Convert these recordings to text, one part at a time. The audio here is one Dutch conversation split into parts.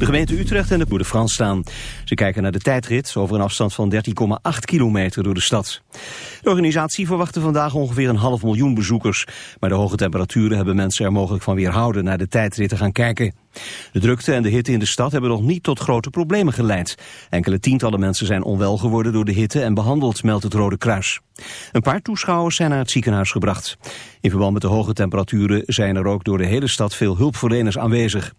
De gemeente Utrecht en de Boer de Frans staan. Ze kijken naar de tijdrit over een afstand van 13,8 kilometer door de stad. De organisatie verwachtte vandaag ongeveer een half miljoen bezoekers. Maar de hoge temperaturen hebben mensen er mogelijk van weerhouden naar de tijdrit te gaan kijken. De drukte en de hitte in de stad hebben nog niet tot grote problemen geleid. Enkele tientallen mensen zijn onwel geworden door de hitte en behandeld, meldt het Rode Kruis. Een paar toeschouwers zijn naar het ziekenhuis gebracht. In verband met de hoge temperaturen zijn er ook door de hele stad veel hulpverleners aanwezig.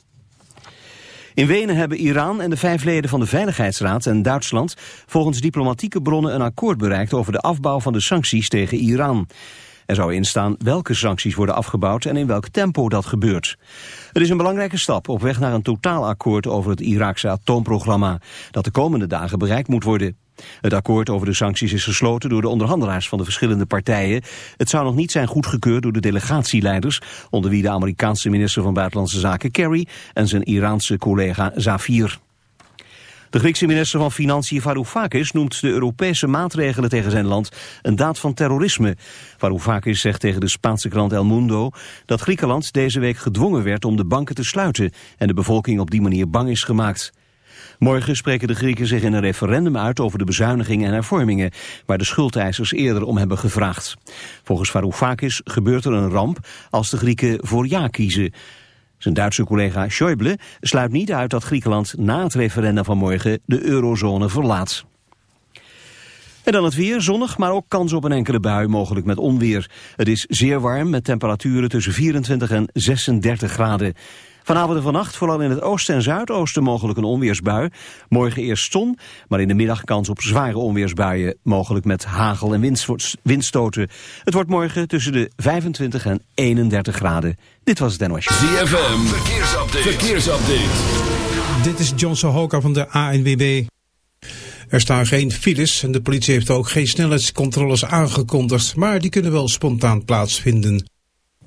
In Wenen hebben Iran en de vijf leden van de Veiligheidsraad en Duitsland volgens diplomatieke bronnen een akkoord bereikt over de afbouw van de sancties tegen Iran. Er zou instaan welke sancties worden afgebouwd en in welk tempo dat gebeurt. Het is een belangrijke stap op weg naar een totaalakkoord over het Iraakse atoomprogramma, dat de komende dagen bereikt moet worden. Het akkoord over de sancties is gesloten door de onderhandelaars van de verschillende partijen. Het zou nog niet zijn goedgekeurd door de delegatieleiders, onder wie de Amerikaanse minister van Buitenlandse Zaken Kerry en zijn Iraanse collega Zafir. De Griekse minister van Financiën Varoufakis noemt de Europese maatregelen tegen zijn land een daad van terrorisme. Varoufakis zegt tegen de Spaanse krant El Mundo dat Griekenland deze week gedwongen werd om de banken te sluiten en de bevolking op die manier bang is gemaakt. Morgen spreken de Grieken zich in een referendum uit over de bezuinigingen en hervormingen, waar de schuldeisers eerder om hebben gevraagd. Volgens Varoufakis gebeurt er een ramp als de Grieken voor ja kiezen. Zijn Duitse collega Schäuble sluit niet uit dat Griekenland na het referendum van morgen de eurozone verlaat. En dan het weer, zonnig, maar ook kans op een enkele bui, mogelijk met onweer. Het is zeer warm met temperaturen tussen 24 en 36 graden. Vanavond en vannacht vooral in het oosten en zuidoosten mogelijk een onweersbui. Morgen eerst zon, maar in de middag kans op zware onweersbuien. Mogelijk met hagel en windstoten. Het wordt morgen tussen de 25 en 31 graden. Dit was het NOS. ZFM, verkeersupdate. verkeersupdate. Dit is John Sohoka van de ANWB. Er staan geen files en de politie heeft ook geen snelheidscontroles aangekondigd, maar die kunnen wel spontaan plaatsvinden.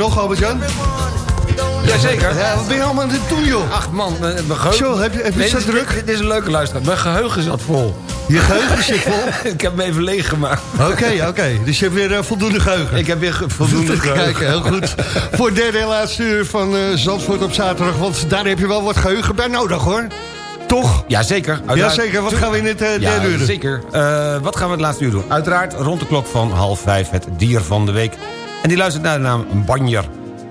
Nog, Albert-Jan? Jazeker. Ja, wat ben je allemaal aan het doen, joh? Ach man, mijn mijn geheugen... Zo, heb je- heb je Nee, zo dit is- druk? Dit, dit is een leuke luisteraar. Mijn geheugen zat vol. Je geheugen zit vol. ik heb hem even leeggemaakt. Oké, oké. Dus je hebt weer eh, voldoende geheugen. Ik heb weer ge- voldoende geheugen. Kijken, heel goed. Voor het derde en laatste uur van eh, Zandvoort op zaterdag. Want daar heb je wel wat geheugen bij nodig, hoor. Toch? Jazeker. Jazeker. Wat gaan we in het eh, Ja, derde uur doen? zeker. Eh, wat gaan we het laatste uur doen? Uiteraard rond de klok van half vijf het dier van de week. En die luistert naar de naam Banjer.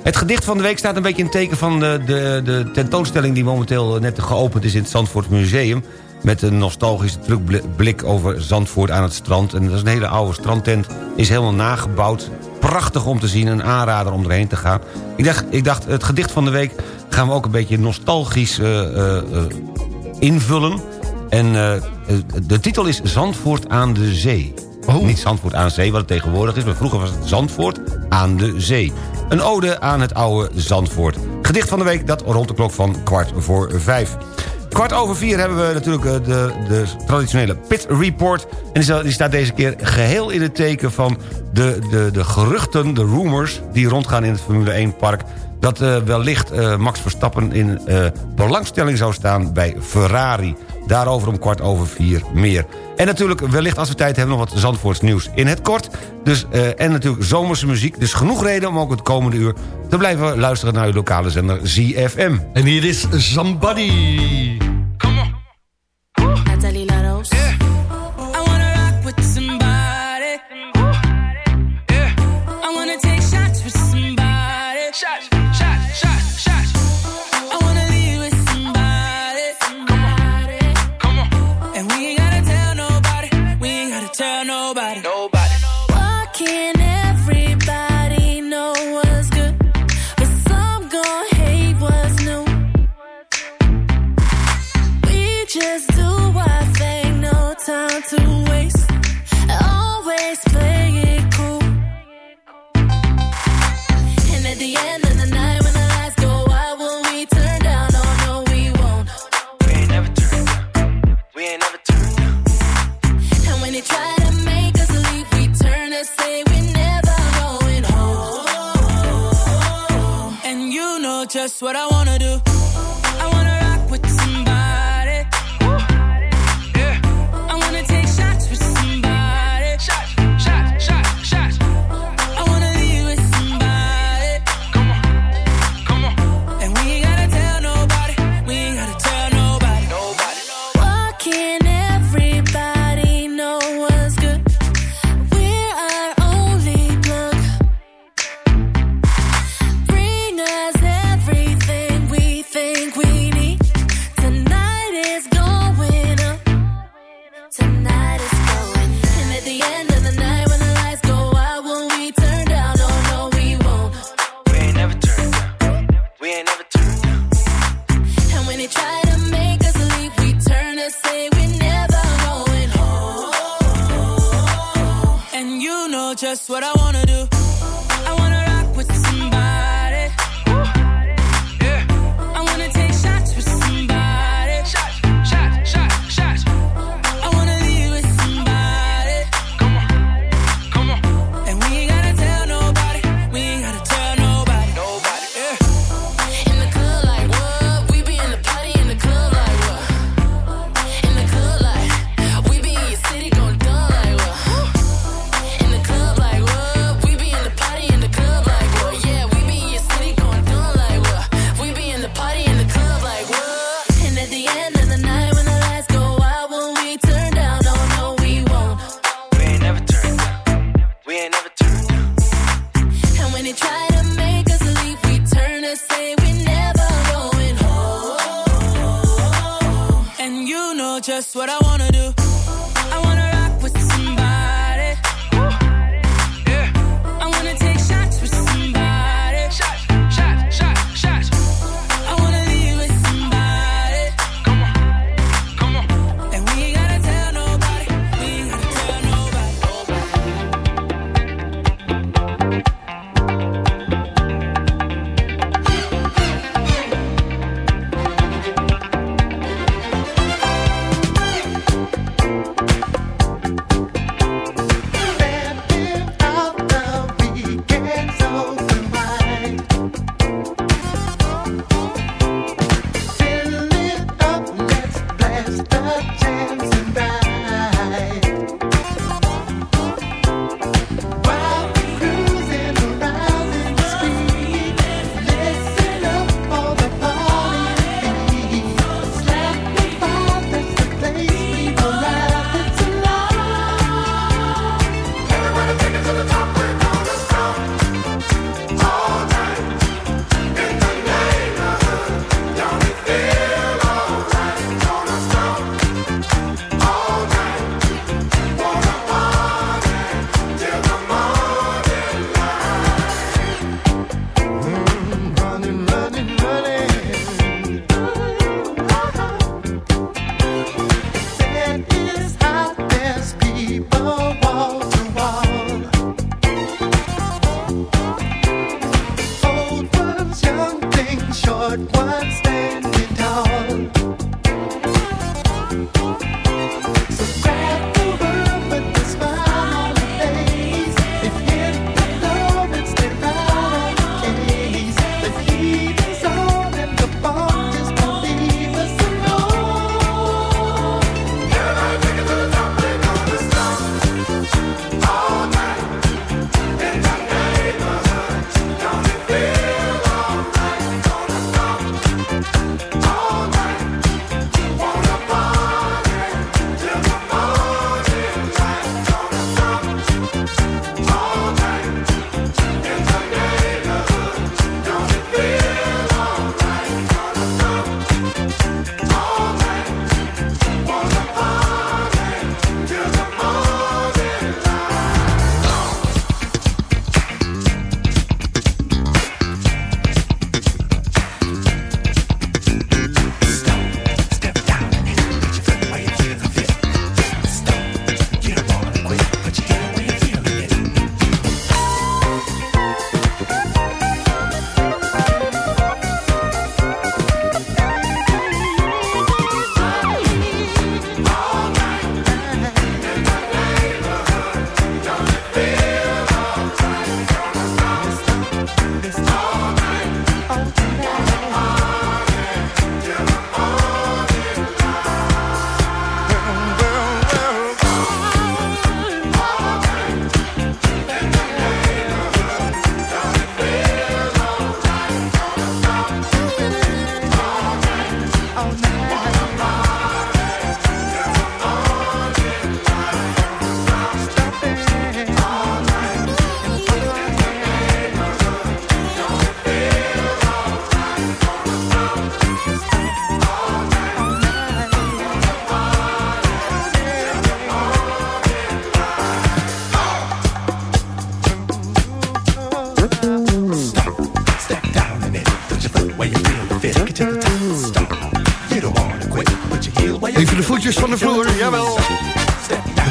Het gedicht van de week staat een beetje in het teken van de, de, de tentoonstelling... die momenteel net geopend is in het Zandvoort Museum... met een nostalgische terugblik over Zandvoort aan het strand. En dat is een hele oude strandtent. Is helemaal nagebouwd. Prachtig om te zien. Een aanrader om erheen te gaan. Ik dacht, ik dacht het gedicht van de week gaan we ook een beetje nostalgisch eh, eh, invullen. En eh, de titel is Zandvoort aan de zee. Niet Zandvoort aan de zee, wat het tegenwoordig is... maar vroeger was het Zandvoort aan de zee. Een ode aan het oude Zandvoort. Gedicht van de week, dat rond de klok van kwart voor vijf. Kwart over vier hebben we natuurlijk eh, de, de traditionele Pit Report. En die sta- die staat deze keer geheel in het teken van de, de, de geruchten, de rumors... die rondgaan in het Formule 1-park dat eh, wellicht eh, Max Verstappen in belangstelling zou staan bij Ferrari. Daarover om kwart over vier meer. En natuurlijk wellicht als we tijd hebben nog wat Zandvoorts nieuws in het kort. Dus, eh, en natuurlijk zomerse muziek. Dus genoeg reden om ook het komende uur te blijven luisteren naar uw lokale zender ZFM. En hier is Somebody.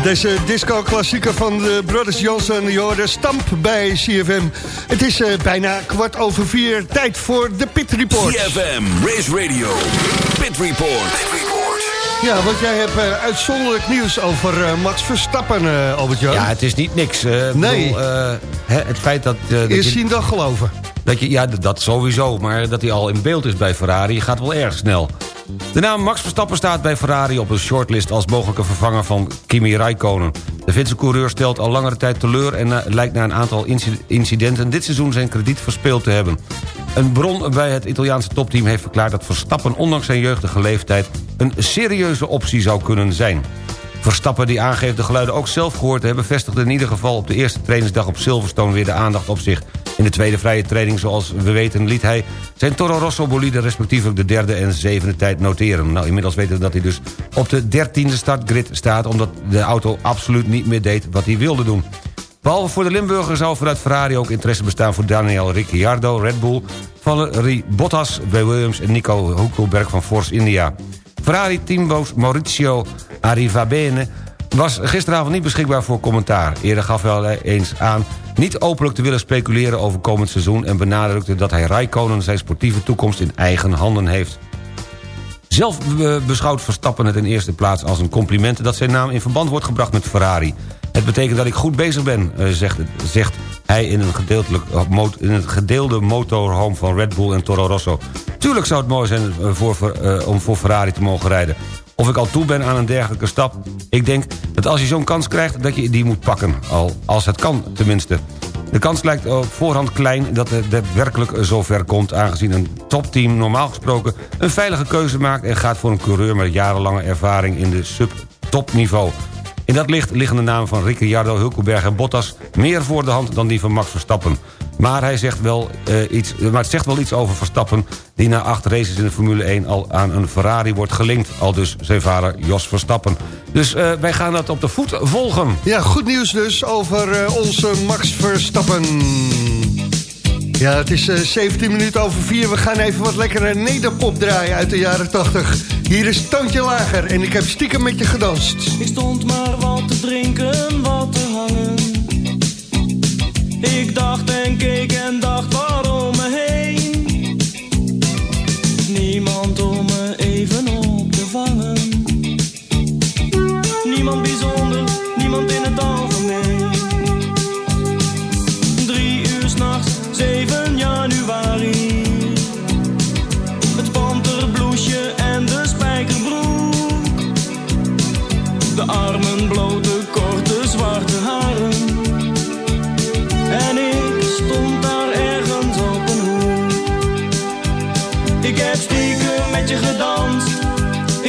Deze disco-klassieker van de Brothers Johnson, hoorde Stamp bij CFM. Het is eh, bijna kwart over vier, tijd voor de Pit Report. CFM, Race Radio, Pit Report. Ja, want jij hebt eh, uitzonderlijk nieuws over eh, Max Verstappen, eh Albert-Jan. Ja, het is niet niks. eh, ik Nee. bedoel, eh, hè, het feit dat, eh, dat, Eerst je, zien dan geloven. dat je... Ja, dat sowieso. Maar dat hij al in beeld is bij Ferrari gaat wel erg snel. De naam Max Verstappen staat bij Ferrari op een shortlist... als mogelijke vervanger van Kimi Räikkönen. De Finse coureur stelt al langere tijd teleur... en eh, lijkt na een aantal inci- incidenten dit seizoen zijn krediet verspeeld te hebben. Een bron bij het Italiaanse topteam heeft verklaard... dat Verstappen ondanks zijn jeugdige leeftijd... een serieuze optie zou kunnen zijn. Verstappen, die aangeeft de geluiden ook zelf gehoord te hebben... vestigde in ieder geval op de eerste trainingsdag op Silverstone... weer de aandacht op zich. In de tweede vrije training, zoals we weten, liet hij... zijn Toro Rosso bolide respectievelijk de derde en zevende tijd noteren. Nou, inmiddels weten we dat hij dus op de dertiende startgrid staat... omdat de auto absoluut niet meer deed wat hij wilde doen. Behalve voor de Limburger zou vanuit Ferrari ook interesse bestaan... voor Daniel Ricciardo, Red Bull, Valerie Bottas bij Williams... en Nico Hulkenberg van Force India. Ferrari-teamboos Maurizio Arrivabene was gisteravond niet beschikbaar voor commentaar. Eerder gaf hij al eens aan niet openlijk te willen speculeren over komend seizoen... en benadrukte dat hij Rijkonen zijn sportieve toekomst in eigen handen heeft. Zelf eh, beschouwt Verstappen het in eerste plaats als een compliment... dat zijn naam in verband wordt gebracht met Ferrari. Het betekent dat ik goed bezig ben, eh, zegt, zegt hij in een, gedeeltelijk, eh, in het gedeelde motorhome van Red Bull en Toro Rosso. Tuurlijk zou het mooi zijn voor, om voor Ferrari te mogen rijden. Of ik al toe ben aan een dergelijke stap? Ik denk dat als je zo'n kans krijgt, dat je die moet pakken. Al als het kan, tenminste. De kans lijkt op voorhand klein dat het daadwerkelijk zover komt... aangezien een topteam normaal gesproken een veilige keuze maakt... en gaat voor een coureur met jarenlange ervaring in de sub-topniveau. In dat licht liggen de namen van Ricciardo, Hulkenberg en Bottas... meer voor de hand dan die van Max Verstappen. Maar, hij zegt wel, eh, iets, maar het zegt wel iets over Verstappen... die na acht races in de Formule 1 al aan een Ferrari wordt gelinkt. Al dus zijn vader Jos Verstappen. Dus eh, wij gaan dat op de voet volgen. Ja, goed nieuws dus over eh, onze Max Verstappen. Ja, het is eh, 17 minuten over 4. We gaan even wat lekkere nederpop draaien uit de jaren 80. Hier is Toontje Lager en ik heb stiekem met je gedanst. Ik stond maar wat te drinken, wat te hangen. Ik dacht en keek en dacht waarom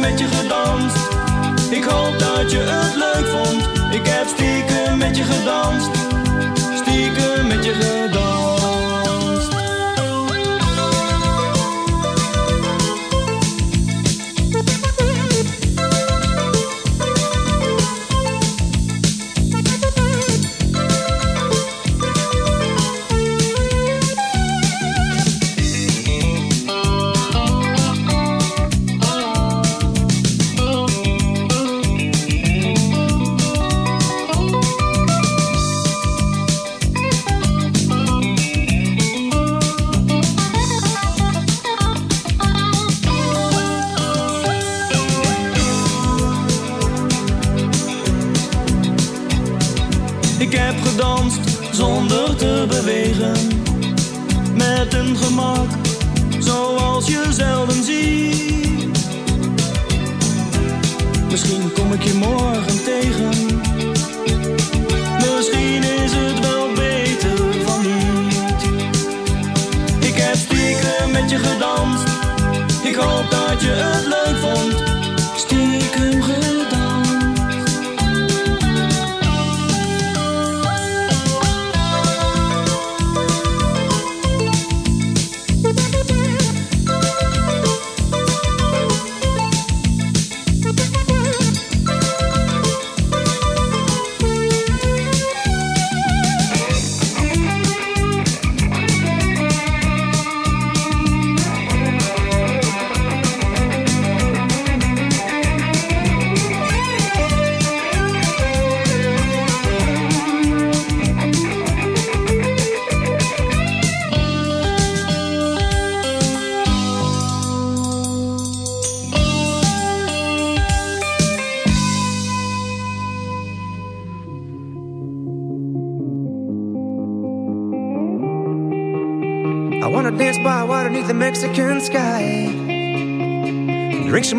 met je gedanst. Ik hoop dat je het leuk vond. Ik heb stiekem met je gedanst.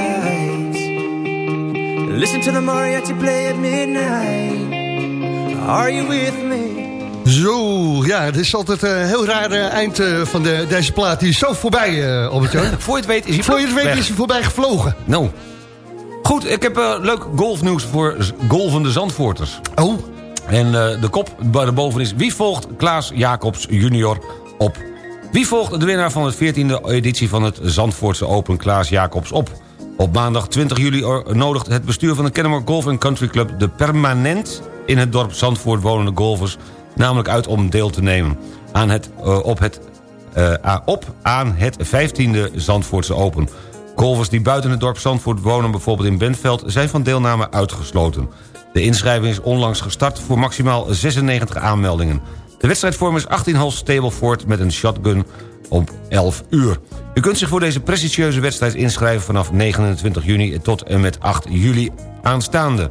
Lights. Listen to the mariachi play at midnight. Are you with me? Zo, ja, het is altijd een heel raar eh, eind eh, van de, deze plaat. Die is zo voorbij, eh Albert-Jan. Voor je het weet is hij Voor je het weet weg. is hij voorbij gevlogen. Nou, Goed, ik heb eh, leuk golfnieuws voor golvende Zandvoorters. Oh. En eh, de kop daarboven is... Wie volgt Klaas Jacobs junior op? Wie volgt de winnaar van het 14e editie van het Zandvoortse Open Klaas Jacobs op? Op maandag 20 juli nodigt het bestuur van de Kennemer Golf Country Club... de permanent in het dorp Zandvoort wonende golfers... namelijk uit om deel te nemen aan het, eh, op, het, eh, op aan het 15e Zandvoortse Open. Golfers die buiten het dorp Zandvoort wonen, bijvoorbeeld in Bentveld... zijn van deelname uitgesloten. De inschrijving is onlangs gestart voor maximaal 96 aanmeldingen. De wedstrijdvorm is 18 holes Stableford met een shotgun om 11 uur. U kunt zich voor deze prestigieuze wedstrijd inschrijven... vanaf 29 juni tot en met 8 juli aanstaande.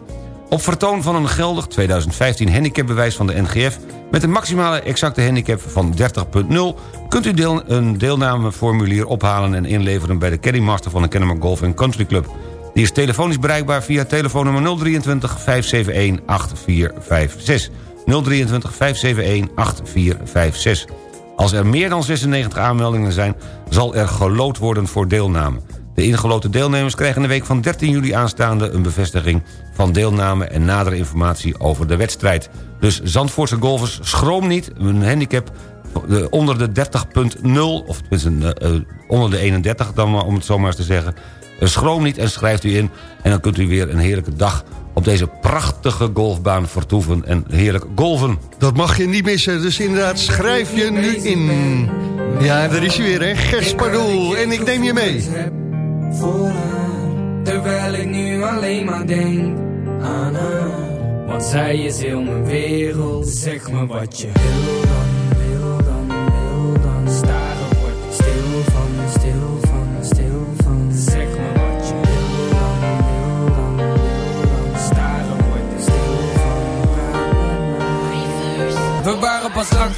Op vertoon van een geldig 2015 handicapbewijs van de NGF... met een maximale exacte handicap van 30.0... kunt u deel, een deelnameformulier ophalen en inleveren... bij de Caddymaster van de Kennemer Golf Country Club. Die is telefonisch bereikbaar via telefoonnummer 023 571 8456. 023 571 8456. Als er meer dan 96 aanmeldingen zijn... zal er geloot worden voor deelname. De ingeloten deelnemers krijgen de week van 13 juli aanstaande... een bevestiging van deelname en nadere informatie over de wedstrijd. Dus Zandvoortse golfers, schroom niet. Een handicap eh, onder de 30.0, of tenminste eh, eh, onder de 31 dan maar, om het zo maar eens te zeggen. Eh, schroom niet en schrijft u in. En dan kunt u weer een heerlijke dag op deze prachtige golfbaan vertoeven en heerlijk golven. Dat mag je niet missen, dus inderdaad schrijf je nu in. Ja, daar is hij weer, hè? Gers Pardoel. En ik neem je mee. voor haar. Terwijl ik nu alleen maar denk aan haar. Want zij is heel mijn wereld. Zeg me wat je wil dan, wil dan, wil dan. Staren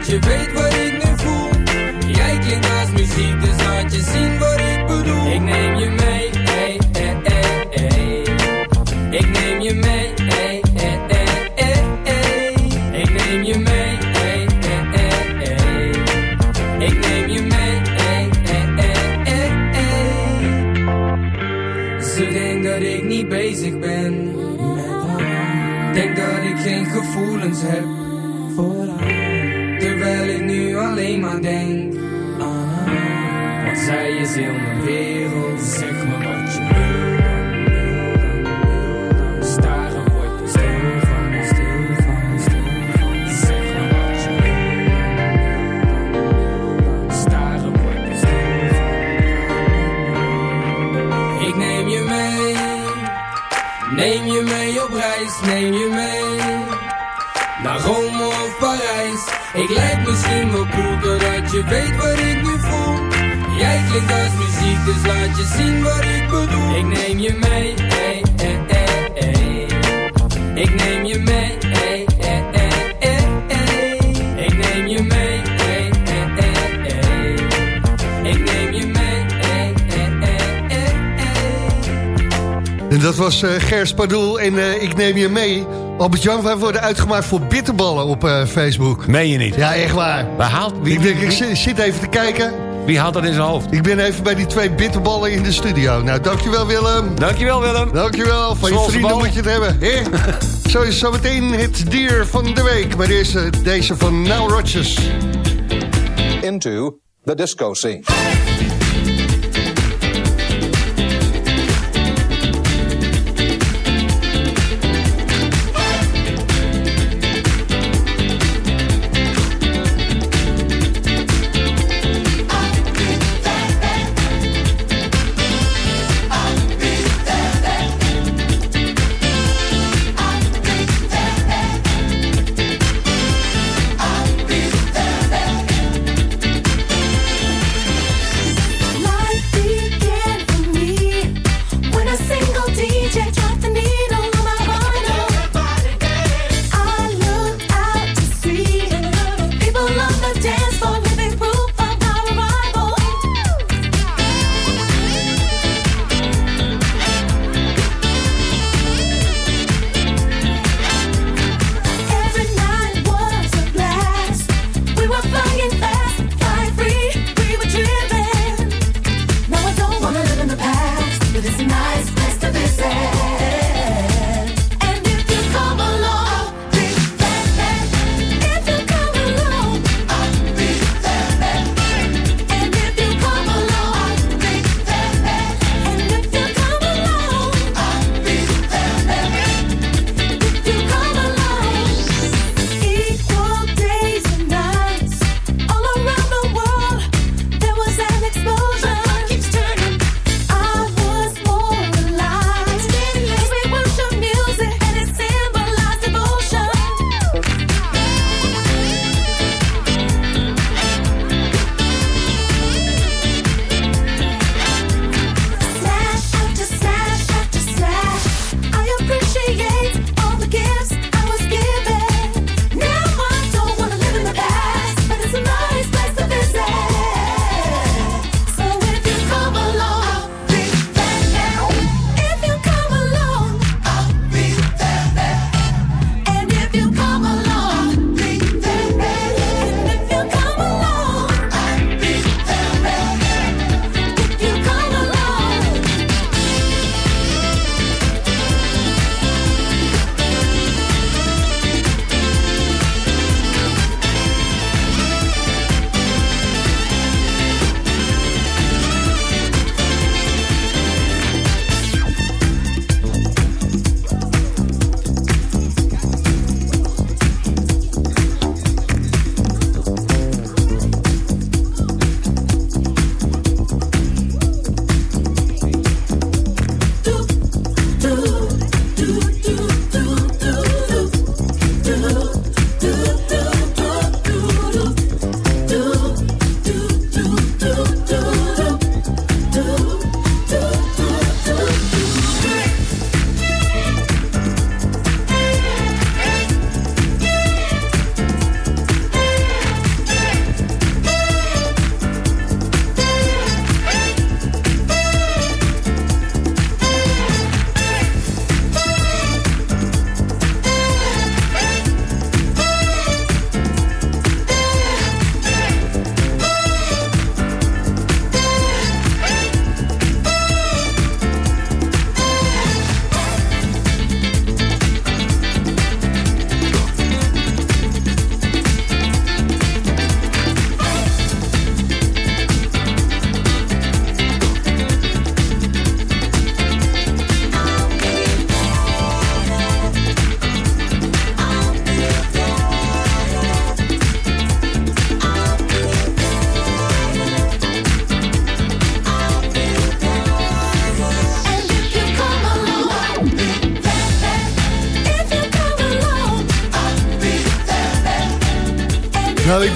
cool, doordat je weet Gers Pardoel en eh, ik neem je mee. Albert-Jan, wij worden uitgemaakt voor bitterballen op eh, Facebook. Meen je niet? Ja, echt waar. Waar haalt, wie, Ik denk, ik wie, zit, even te kijken. wie haalt dat in zijn hoofd? Ik ben even bij die twee bitterballen in de studio. Nou, dankjewel Willem. Dankjewel Willem. Dankjewel, van je vrienden moet je het hebben. hè? Zo is zometeen het dier van de week. Maar eerst eh, deze van Now Rodgers. into the disco scene.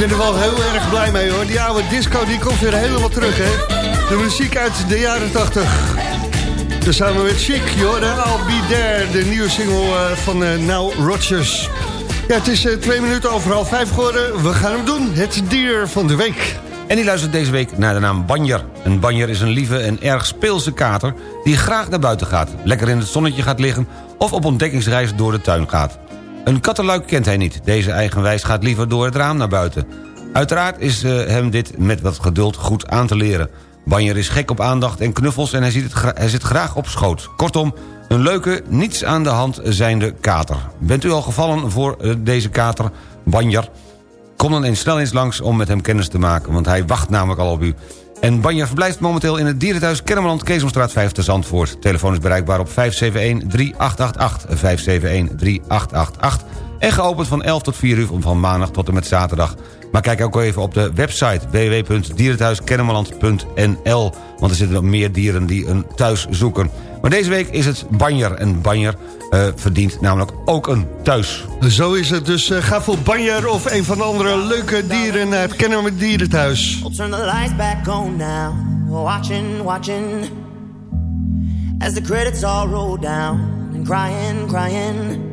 Ben er wel heel erg blij mee hoor. Die oude disco die komt weer helemaal terug hè. De muziek uit de jaren 80. Dus samen met Chic, joh, I'll Be There. De nieuwe single eh, van eh, Now Rodgers. Ja, het is eh, twee minuten over half vijf geworden. We gaan hem doen. Het dier van de week. En die luistert deze week naar de naam Banjer. Een banjer is een lieve en erg speelse kater... die graag naar buiten gaat, lekker in het zonnetje gaat liggen... of op ontdekkingsreis door de tuin gaat. Een kattenluik kent hij niet. Deze eigenwijs gaat liever door het raam naar buiten. Uiteraard is eh, hem dit met wat geduld goed aan te leren. Banjer is gek op aandacht en knuffels en hij, hij zit graag op schoot. Kortom, een leuke, niets aan de hand zijnde kater. Bent u al gevallen voor eh, deze kater, Banjer? Kom dan eens snel eens langs om met hem kennis te maken... want hij wacht namelijk al op u. En Banjer verblijft momenteel in het dierenthuis Kennemerland... Keesomstraat 5 te Zandvoort. Telefoon is bereikbaar op 571-3888. 571-3888. En geopend van 11 tot 4 uur van maandag tot en met zaterdag. Maar kijk ook even op de website www.dierenthuiskennemerland.nl Want er zitten nog meer dieren die een thuis zoeken. Maar deze week is het Banjer. En Banjer eh, verdient namelijk ook een thuis. Zo is het, dus eh, ga voor Banjer of een van de andere leuke dieren naar het Kennemer Dierenthuis. I'll turn the lights back on now. Watching, watching. As the credits all roll down. And crying, crying.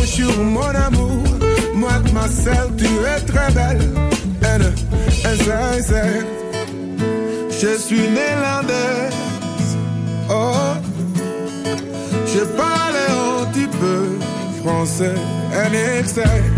Ik zeg bonjour mon amour, mademoiselle tu es très belle. En, eh, en zij zegt, je suis néerlandaise, oh, je parle Français. En ik zei, praat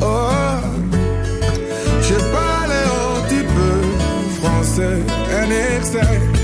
Oh, je parle un petit peu français. En ik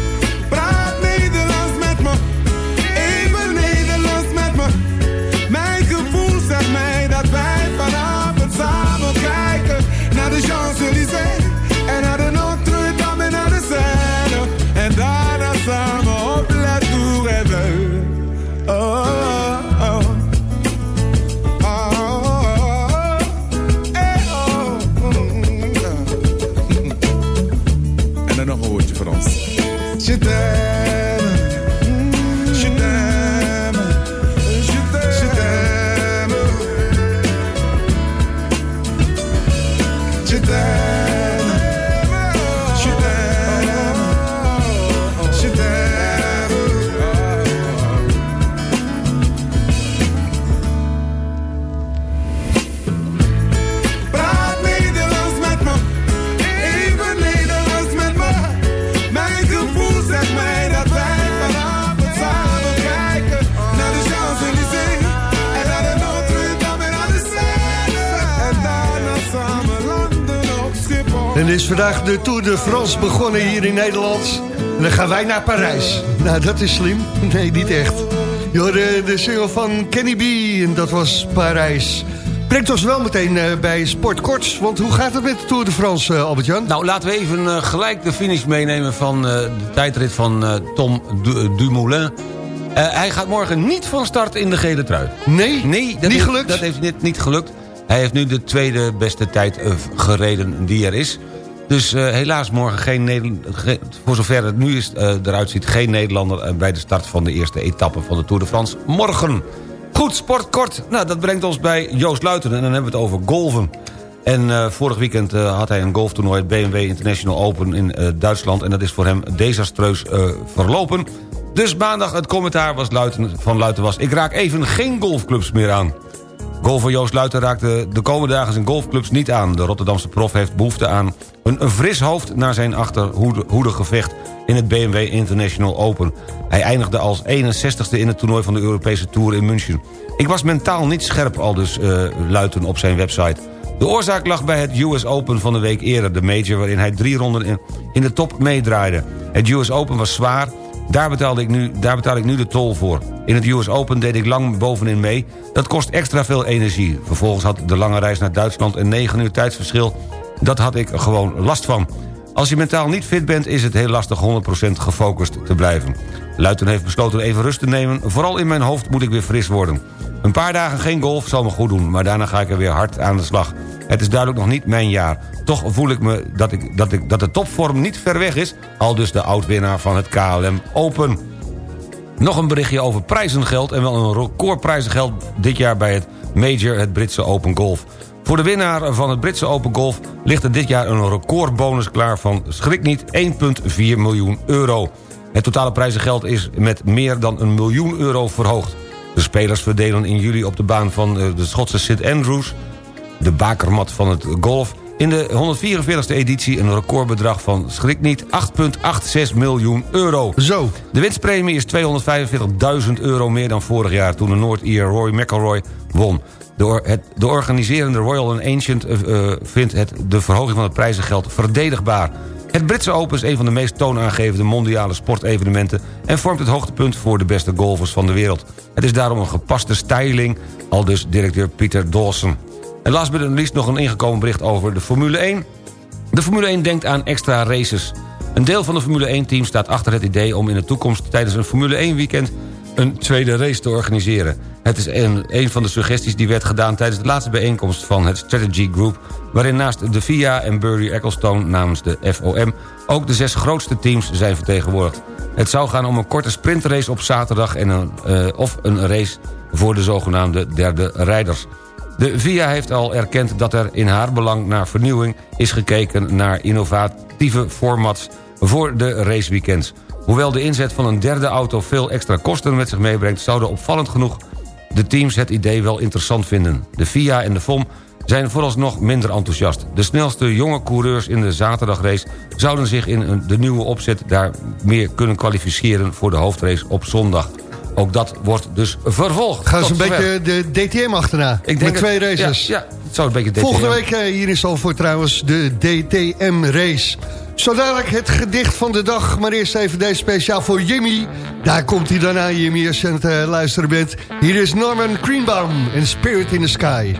vandaag de Tour de France begonnen hier in Nederland. En dan gaan wij naar Parijs. Nou, dat is slim. Nee, niet echt. Je hoorde de single van Kenny B en dat was Parijs. Brengt ons wel meteen eh, bij Sport Korts. Want hoe gaat het met de Tour de France, eh, Albert-Jan? Nou, laten we even eh, gelijk de finish meenemen van de tijdrit van Tom Du- Dumoulin. Hij gaat morgen niet van start in de gele trui. Nee? Nee, dat Niet gelukt? Dat heeft niet, niet gelukt. Hij heeft nu de tweede beste tijd gereden die er is. Dus eh, helaas morgen geen Nederlander... voor zover het nu is, eh, eruit ziet... geen Nederlander eh, bij de start van de eerste etappe van de Tour de France morgen. Goed, sport kort. Nou, dat brengt ons bij Joost Luiten. En dan hebben we het over golven. En vorig weekend had hij een golftoernooi... het BMW International Open in Duitsland. En dat is voor hem desastreus verlopen. Dus maandag het commentaar was Luiten, van Luiten was... ik raak even geen golfclubs meer aan. Golfer Joost Luiten raakte de komende dagen zijn golfclubs niet aan. De Rotterdamse prof heeft behoefte aan een, fris hoofd... naar zijn achterhoedegevecht in het BMW International Open. Hij eindigde als 61ste in het toernooi van de Europese Tour in München. Ik was mentaal niet scherp, al dus eh, Luiten op zijn website. De oorzaak lag bij het US Open van de week eerder, de major... waarin hij drie ronden in, in de top meedraaide. Het US Open was zwaar, daar, betaalde ik nu, daar betaal ik nu de tol voor. In het US Open deed ik lang bovenin mee. Dat kost extra veel energie. Vervolgens had de lange reis naar Duitsland een 9 uur tijdsverschil. Dat had ik gewoon last van. Als je mentaal niet fit bent, is het heel lastig 100% gefocust te blijven. Luiten heeft besloten even rust te nemen. Vooral in mijn hoofd moet ik weer fris worden. Een paar dagen geen golf zal me goed doen, maar daarna ga ik er weer hard aan de slag. Het is duidelijk nog niet mijn jaar. Toch voel ik me dat, ik, dat, ik, dat de topvorm niet ver weg is... al dus de oud-winnaar van het KLM Open. Nog een berichtje over prijzengeld... en wel een recordprijzengeld dit jaar bij het Major, het Britse Open Golf. Voor de winnaar van het Britse Open Golf ligt er dit jaar een recordbonus klaar van, schrik niet, 1,4 miljoen euro. Het totale prijzengeld is met meer dan een miljoen euro verhoogd. De spelers verdelen in juli op de baan van eh, de Schotse St. Andrews... de bakermat van het golf... in de 144e editie een recordbedrag van, schrik niet, 8,86 miljoen euro. Zo. De winstpremie is 245.000 euro meer dan vorig jaar... toen de Noord-Ier Roy McIlroy won. De, het, de organiserende Royal Ancient eh, eh, vindt het, de verhoging van het prijzengeld verdedigbaar. Het Britse Open is een van de meest toonaangevende mondiale sportevenementen... en vormt het hoogtepunt voor de beste golfers van de wereld. Het is daarom een gepaste styling, al dus directeur Peter Dawson. En last but not least nog een ingekomen bericht over de Formule 1. De Formule 1 denkt aan extra races. Een deel van de Formule 1-team staat achter het idee om in de toekomst... tijdens een Formule 1-weekend een tweede race te organiseren. Het is een, van de suggesties die werd gedaan tijdens de laatste bijeenkomst van het Strategy Group... waarin naast de FIA en Burry Ecclestone namens de FOM... ook de zes grootste teams zijn vertegenwoordigd. Het zou gaan om een korte sprintrace op zaterdag... En een, eh, of een race voor de zogenaamde derde rijders. De VIA heeft al erkend dat er in haar belang naar vernieuwing... is gekeken naar innovatieve formats voor de raceweekends. Hoewel de inzet van een derde auto veel extra kosten met zich meebrengt... zouden opvallend genoeg de teams het idee wel interessant vinden. De FIA en de FOM zijn vooralsnog minder enthousiast. De snelste jonge coureurs in de zaterdagrace... zouden zich in de nieuwe opzet daar meer kunnen kwalificeren... voor de hoofdrace op zondag. Ook dat wordt dus vervolgd. Gaan ze een zover. beetje de DTM achterna. Ik denk met twee het- races. Ja, ja, het zou een beetje DTM. Volgende week eh, hier in Zalvoort trouwens de DTM-race. Zo dadelijk het gedicht van de dag. Maar eerst even deze speciaal voor Jimmy. Daar komt hij dan aan, Jimmy, als je aan het eh, luisteren bent. Hier is Norman Greenbaum en Spirit in the Sky.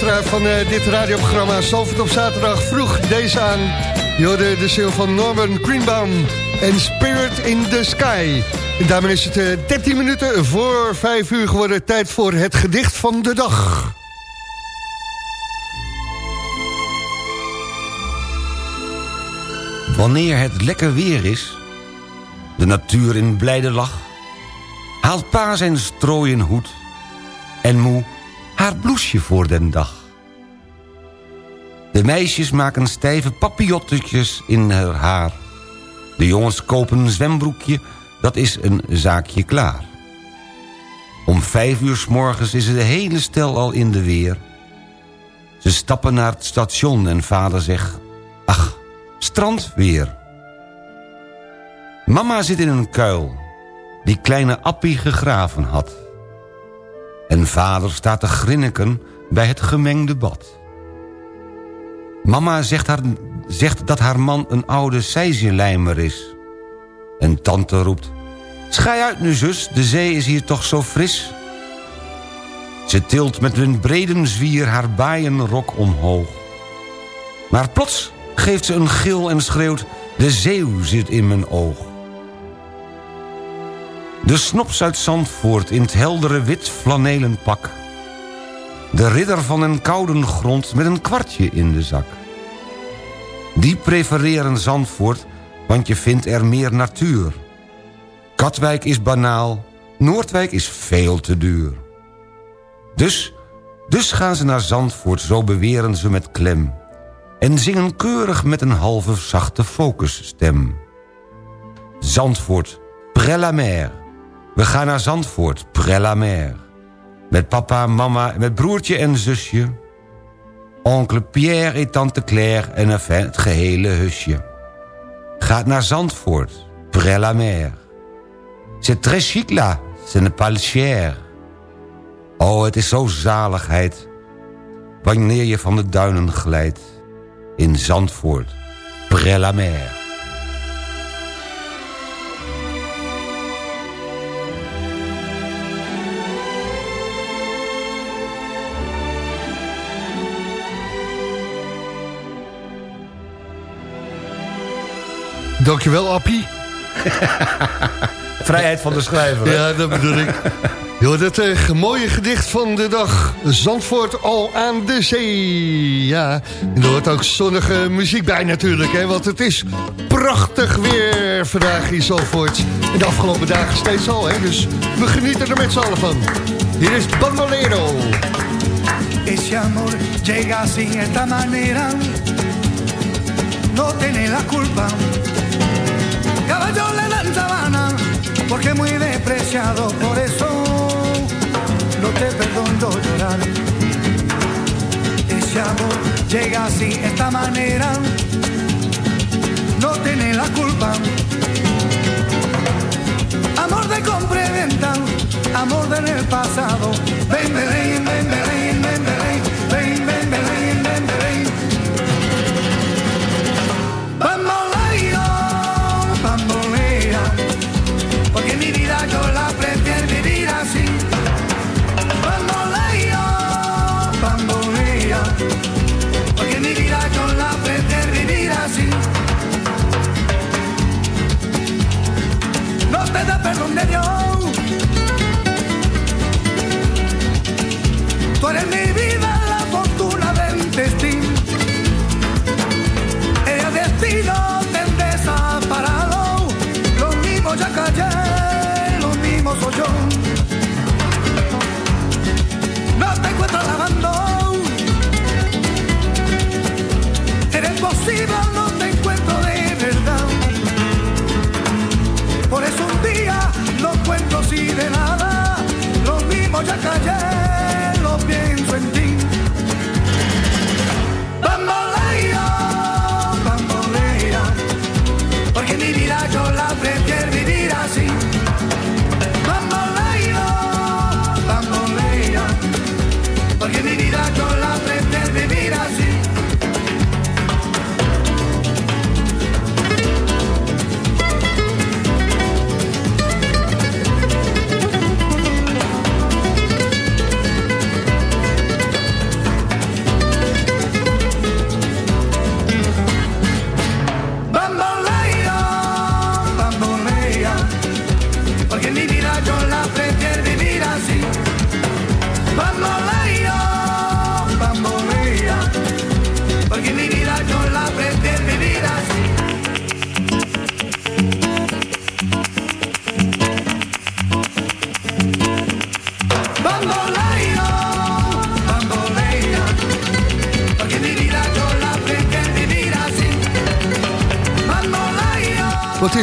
Luisteraar van eh, dit radioprogramma Zalvoort op zaterdag vroeg deze aan. Je de ziel van Norman Greenbaum en Spirit in the Sky. En daarmee is het eh, 13 minuten voor 5 uur geworden. Tijd voor het gedicht van de dag. Wanneer het lekker weer is, de natuur in blijde lach... haalt pa zijn strooien hoed en moe haar bloesje voor den dag. De meisjes maken stijve papillottetjes in haar haar. De jongens kopen een zwembroekje, dat is een zaakje klaar. Om vijf uur s morgens is de hele stel al in de weer. Ze stappen naar het station en vader zegt... Ach, strand weer. Mama zit in een kuil, die kleine Appie gegraven had. En vader staat te grinniken bij het gemengde bad. Mama zegt, haar, zegt dat haar man een oude sijzelijmer is. En tante roept... Schij uit nu, zus, de zee is hier toch zo fris. Ze tilt met een brede zwier haar baaienrok omhoog. Maar plots geeft ze een gil en schreeuwt... De zeeuw zit in mijn oog. De snops uit Zandvoort in het heldere wit flanelen pak. De ridder van een koude grond met een kwartje in de zak. Die prefereren Zandvoort, want je vindt er meer natuur. Katwijk is banaal, Noordwijk is veel te duur. Dus, dus gaan ze naar Zandvoort, zo beweren ze met klem. En zingen keurig met een halve zachte focusstem. Zandvoort, près la mer. We gaan naar Zandvoort, près la mer. Met papa, mama, met broertje en zusje. Oncle Pierre et tante Claire en enfin het gehele husje. Gaat naar Zandvoort, près la mer. C'est très chic là, ce n'est pas cher. Oh, het is zo zaligheid. Wanneer je van de duinen glijdt. In Zandvoort, près la mer. Dankjewel, Appie. Vrijheid van de schrijver. hè? Ja, dat bedoel ik. Dat eh, mooie gedicht van de dag. Zandvoort al aan de zee. Ja, en er hoort ook zonnige muziek bij natuurlijk. Hè, want het is prachtig weer vandaag in Zandvoort. En de afgelopen dagen steeds al. Hè, dus we genieten er met z'n allen van. Hier is Bandolero. Ese amor llega esta manera. No tiene la culpa. Caballo le dan sabana, porque muy despreciado. Por eso no te perdono llorar. Ese amor llega así, esta manera. No tiene la culpa. Amor de compra y venta, amor del pasado. Ven, ven, ven,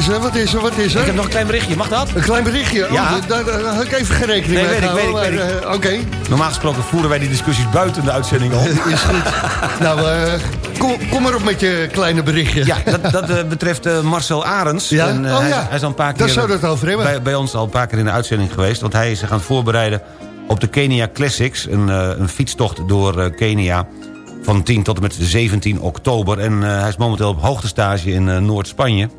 is er, wat is er, wat is er? Ik heb nog een klein berichtje, mag dat? Een klein berichtje? Oh, Ja. daar, daar had ik even geen rekening Nee, mee weet ik, weet ik, weet eh, Oké, Normaal gesproken voeren wij die discussies buiten de uitzending om. is goed. nou, eh, kom, kom maar op met je kleine berichtje. Ja, dat, dat eh, betreft Marcel Arends. Ja? En, Oh hij, ja. hij is al een paar keer het over hebben. Bij, bij ons al een paar keer in de uitzending geweest. Want hij is zich aan het voorbereiden op de Kenia Classics. Een, een fietstocht door Kenia van 10 tot en met 17 oktober. En hij is momenteel op hoogtestage in Noord-Spanje.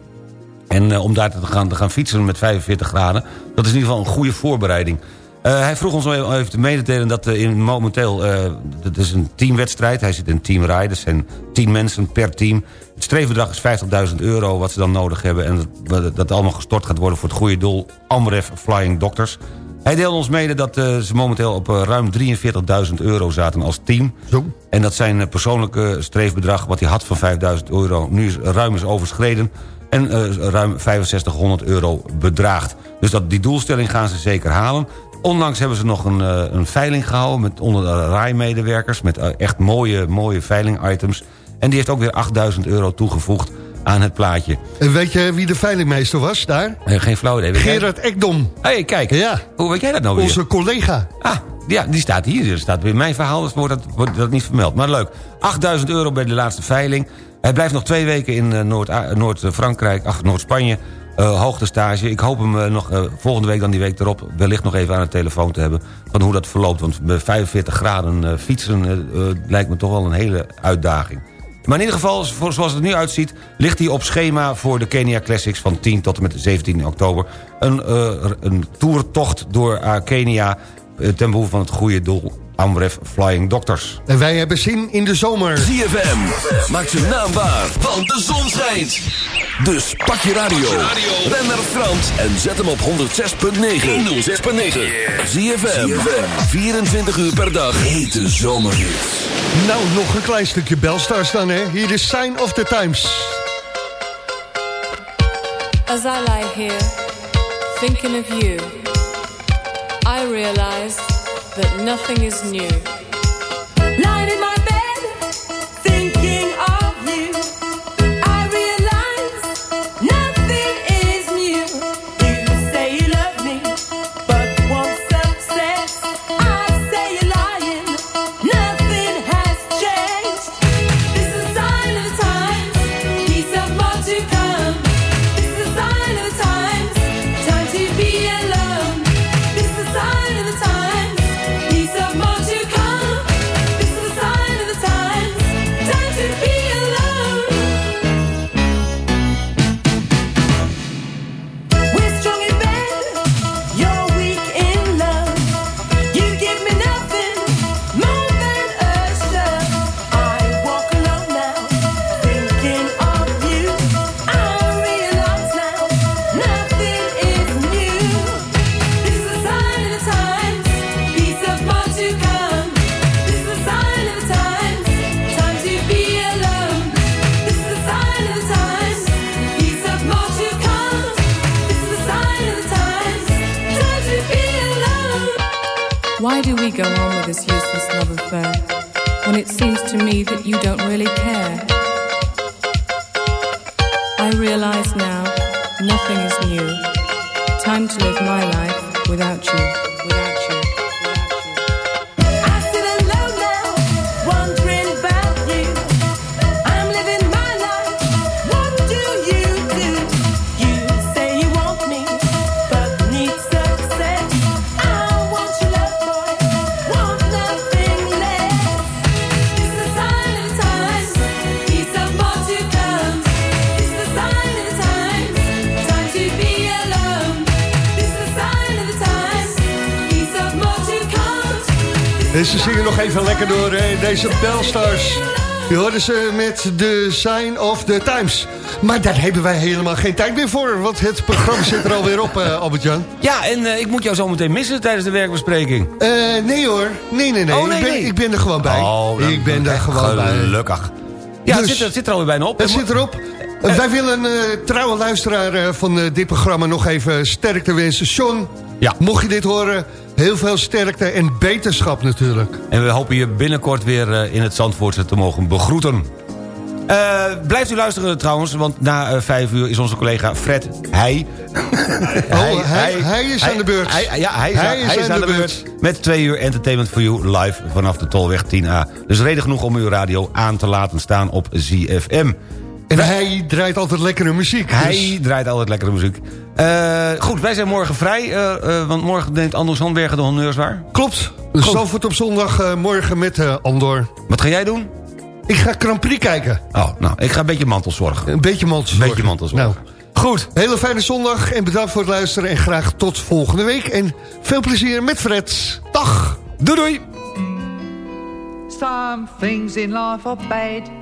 En eh, om daar te gaan, te gaan fietsen met 45 graden... dat is in ieder geval een goede voorbereiding. Eh, hij vroeg ons om even te delen dat eh, in momenteel... eh dat is een teamwedstrijd, hij zit in Team. Dat zijn 10 mensen per team. Het streefbedrag is 50.000 euro wat ze dan nodig hebben... en dat, dat allemaal gestort gaat worden voor het goede doel... Amref Flying Doctors. Hij deelde ons mede dat ze momenteel op ruim 43.000 euro zaten als team. En dat zijn persoonlijke streefbedrag wat hij had van 5.000 euro... nu is ruim is overschreden en eh, ruim 6500 euro bedraagt. Dus dat, die doelstelling gaan ze zeker halen. Onlangs hebben ze nog een, eh, een veiling gehouden met onder de RAI-medewerkers... met eh, echt mooie, mooie veiling-items. En die heeft ook weer 8000 euro toegevoegd aan het plaatje. En weet je wie de veilingmeester was daar? Eh, geen flauw idee. Gerard Ekdom. Hé, hey, kijk. Ja. Hoe weet jij dat nou weer? Onze collega. Ah, ja, die staat hier. Die staat in mijn verhaal, dus wordt dat, wordt dat niet vermeld. Maar leuk. 8000 euro bij de laatste veiling. Hij blijft nog twee weken in eh, Noord- Noord-Frankrijk, ach, Noord-Spanje. eh hoogtestage. Ik hoop hem nog volgende week dan die week erop... wellicht nog even aan de telefoon te hebben van hoe dat verloopt. Want bij 45 graden fietsen lijkt me toch wel een hele uitdaging. Maar in ieder geval, zoals het nu uitziet... ligt hij op schema voor de Kenia Classics van 10 tot en met 17 oktober. Een, eh, een toertocht door Kenia eh, ten behoeve van het goede doel Amref Flying Doctors. En wij hebben zin in de zomer. ZFM maakt zijn naam waar, want de zon schijnt. Dus pak je radio, ren naar Frans en zet hem op 106.9. 106.9. ZFM, 24 uur per dag, hete zomerhits. Nou, nog een klein stukje Belstars dan, hè. Hier is Sign of the Times. As I lie here, thinking of you, I realize that nothing is new. Deze Belstars. Je hoorde ze met de Sign of the Times. Maar daar hebben wij helemaal geen tijd meer voor, want het programma zit er alweer op, eh, Albert-Jan. Ja, en eh, ik moet jou zo meteen missen tijdens de werkbespreking. Eh, nee hoor, nee, nee, nee. Oh, nee, ik, ben, nee. ik ben er gewoon bij. Oh, dan- ik ben er gewoon bij. Gelukkig. Ja, het Dus- zit, er- zit er alweer bijna op. Het zit erop. Wij willen een trouwe luisteraar van dit programma nog even sterkte wensen. John, Ja. mocht je dit horen, heel veel sterkte en beterschap natuurlijk. En we hopen je binnenkort weer eh, in het Zandvoortse te mogen begroeten. Eh, blijft u luisteren trouwens, want na eh, vijf uur is onze collega Fred Heij... Oh, hij- hij is aan de beurt. Hij, ja, hij is, hij is aan de beurt. Met twee uur Entertainment for You live vanaf de Tolweg 10A. Dus reden genoeg om uw radio aan te laten staan op ZFM. En hij draait altijd lekkere muziek. dus- Hij draait altijd lekkere muziek. Eh, goed, wij zijn morgen vrij, eh, eh, want morgen neemt Anders Handbergen de honneurs waar. Klopt. Zandvoort op zondag eh, morgen met eh, Andor. Wat ga jij doen? Ik ga Grand Prix kijken. Oh, nou, ik ga een beetje mantelzorg. Een beetje mantelzorg. Een beetje mantelzorg. Nou, Goed. hele fijne zondag en bedankt voor het luisteren. En graag tot volgende week. En veel plezier met Fred. Dag. Doei doei. Some things in life are bad.